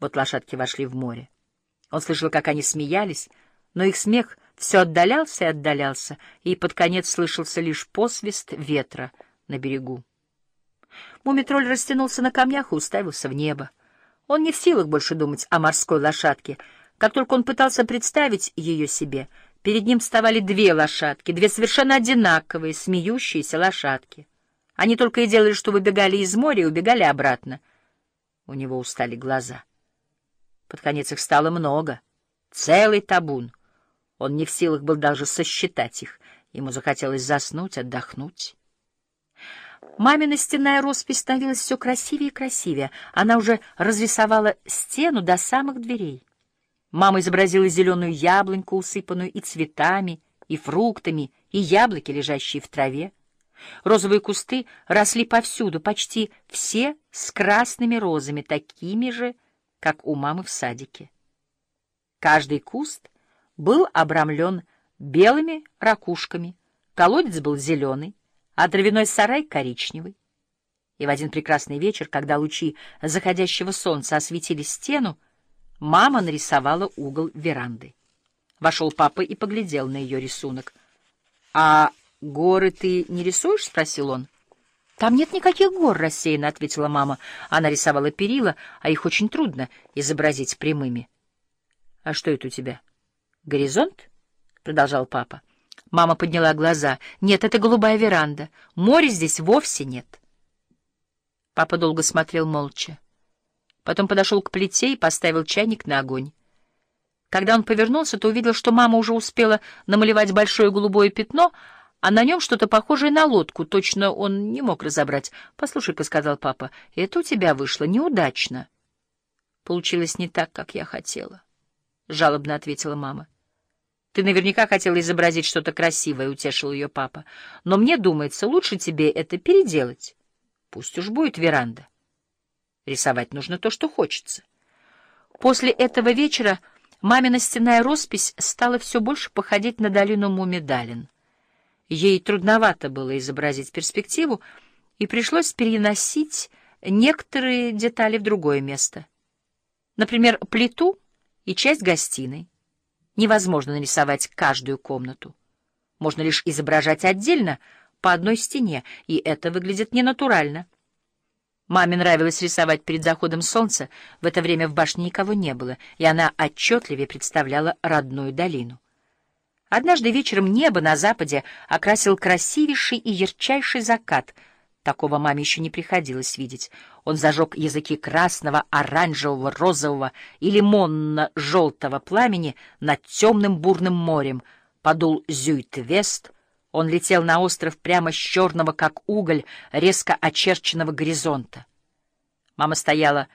Вот лошадки вошли в море. Он слышал, как они смеялись, но их смех все отдалялся и отдалялся, и под конец слышался лишь посвист ветра на берегу. Мумитроль растянулся на камнях и уставился в небо. Он не в силах больше думать о морской лошадке. Как только он пытался представить ее себе, перед ним вставали две лошадки, две совершенно одинаковые, смеющиеся лошадки. Они только и делали, что выбегали из моря и убегали обратно. У него устали глаза. Под конец их стало много. Целый табун. Он не в силах был даже сосчитать их. Ему захотелось заснуть, отдохнуть. Мамина стенная роспись становилась все красивее и красивее. Она уже разрисовала стену до самых дверей. Мама изобразила зеленую яблоньку, усыпанную и цветами, и фруктами, и яблоки, лежащие в траве. Розовые кусты росли повсюду, почти все с красными розами, такими же, как у мамы в садике. Каждый куст был обрамлен белыми ракушками, колодец был зеленый, а дровяной сарай — коричневый. И в один прекрасный вечер, когда лучи заходящего солнца осветили стену, мама нарисовала угол веранды. Вошел папа и поглядел на ее рисунок. — А горы ты не рисуешь? — спросил он. — Там нет никаких гор, — рассеянно ответила мама. Она рисовала перила, а их очень трудно изобразить прямыми. — А что это у тебя? — Горизонт? — продолжал папа. Мама подняла глаза. Нет, это голубая веранда. Моря здесь вовсе нет. Папа долго смотрел молча. Потом подошел к плите и поставил чайник на огонь. Когда он повернулся, то увидел, что мама уже успела намалевать большое голубое пятно, а на нем что-то похожее на лодку. Точно он не мог разобрать. — Послушай-ка, — сказал папа, — это у тебя вышло неудачно. — Получилось не так, как я хотела, — жалобно ответила мама. — ты наверняка хотела изобразить что-то красивое, — утешил ее папа. Но мне думается, лучше тебе это переделать. Пусть уж будет веранда. Рисовать нужно то, что хочется. После этого вечера мамина стенная роспись стала все больше походить на долину Мумидалин. Ей трудновато было изобразить перспективу, и пришлось переносить некоторые детали в другое место. Например, плиту и часть гостиной. Невозможно нарисовать каждую комнату. Можно лишь изображать отдельно, по одной стене, и это выглядит ненатурально. Маме нравилось рисовать перед заходом солнца, в это время в башне никого не было, и она отчетливее представляла родную долину. Однажды вечером небо на западе окрасил красивейший и ярчайший закат — Такого маме еще не приходилось видеть. Он зажег языки красного, оранжевого, розового и лимонно-желтого пламени над темным бурным морем. Подул зюйт-вест. Он летел на остров прямо с черного, как уголь, резко очерченного горизонта. Мама стояла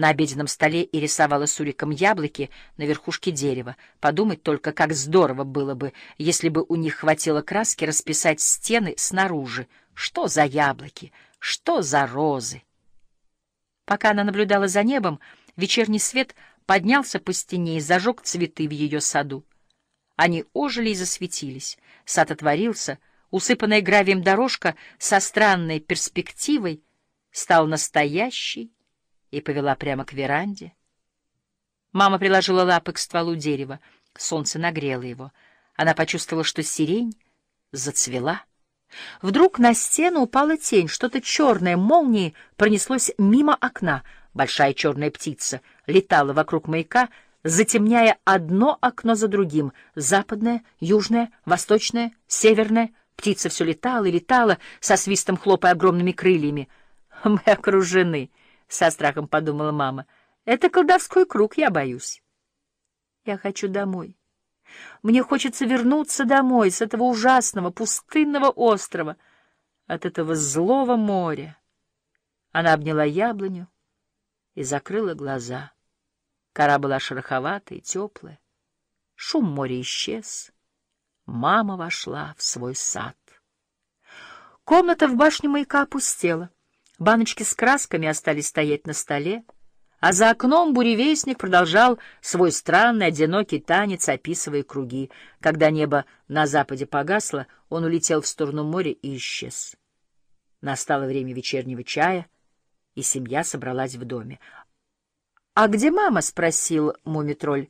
на обеденном столе и рисовала суриком яблоки на верхушке дерева. Подумать только, как здорово было бы, если бы у них хватило краски расписать стены снаружи, что за яблоки? Что за розы? Пока она наблюдала за небом, вечерний свет поднялся по стене и зажег цветы в ее саду. Они ожили и засветились. Сад отворился, усыпанная гравием дорожка со странной перспективой стал настоящей и повела прямо к веранде. Мама приложила лапы к стволу дерева. Солнце нагрело его. Она почувствовала, что сирень зацвела — Вдруг на стену упала тень, что-то черное молнией пронеслось мимо окна. Большая черная птица летала вокруг маяка, затемняя одно окно за другим. Западное, южное, восточное, северное. Птица все летала и летала, со свистом хлопая огромными крыльями. «Мы окружены», — со страхом подумала мама. «Это колдовской круг, я боюсь». «Я хочу домой». Мне хочется вернуться домой с этого ужасного пустынного острова, от этого злого моря. Она обняла яблоню и закрыла глаза. Кора была шероховатая и теплая. Шум моря исчез. Мама вошла в свой сад. Комната в башне маяка опустела. Баночки с красками остались стоять на столе а за окном буревестник продолжал свой странный одинокий танец, описывая круги. Когда небо на западе погасло, он улетел в сторону моря и исчез. Настало время вечернего чая, и семья собралась в доме. «А где мама?» — спросил Мумитроль.